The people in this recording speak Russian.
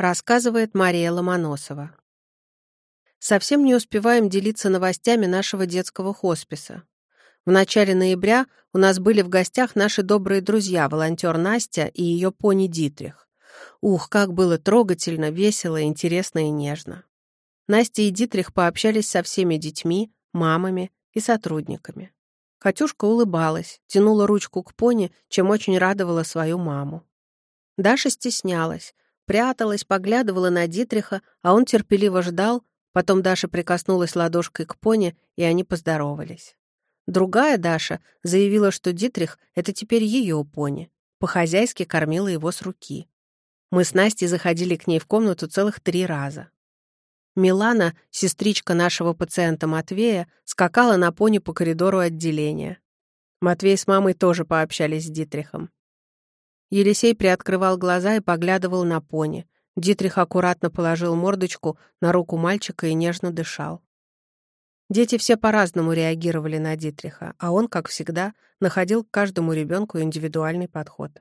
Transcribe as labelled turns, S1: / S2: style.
S1: Рассказывает Мария Ломоносова. Совсем не успеваем делиться новостями нашего детского хосписа. В начале ноября у нас были в гостях наши добрые друзья, волонтер Настя и ее пони Дитрих. Ух, как было трогательно, весело, интересно и нежно. Настя и Дитрих пообщались со всеми детьми, мамами и сотрудниками. Катюшка улыбалась, тянула ручку к пони, чем очень радовала свою маму. Даша стеснялась, пряталась, поглядывала на Дитриха, а он терпеливо ждал, потом Даша прикоснулась ладошкой к пони, и они поздоровались. Другая Даша заявила, что Дитрих — это теперь ее пони, по-хозяйски кормила его с руки. Мы с Настей заходили к ней в комнату целых три раза. Милана, сестричка нашего пациента Матвея, скакала на пони по коридору отделения. Матвей с мамой тоже пообщались с Дитрихом. Елисей приоткрывал глаза и поглядывал на пони. Дитрих аккуратно положил мордочку на руку мальчика и нежно дышал. Дети все по-разному реагировали на Дитриха, а он, как всегда, находил к каждому ребенку индивидуальный подход.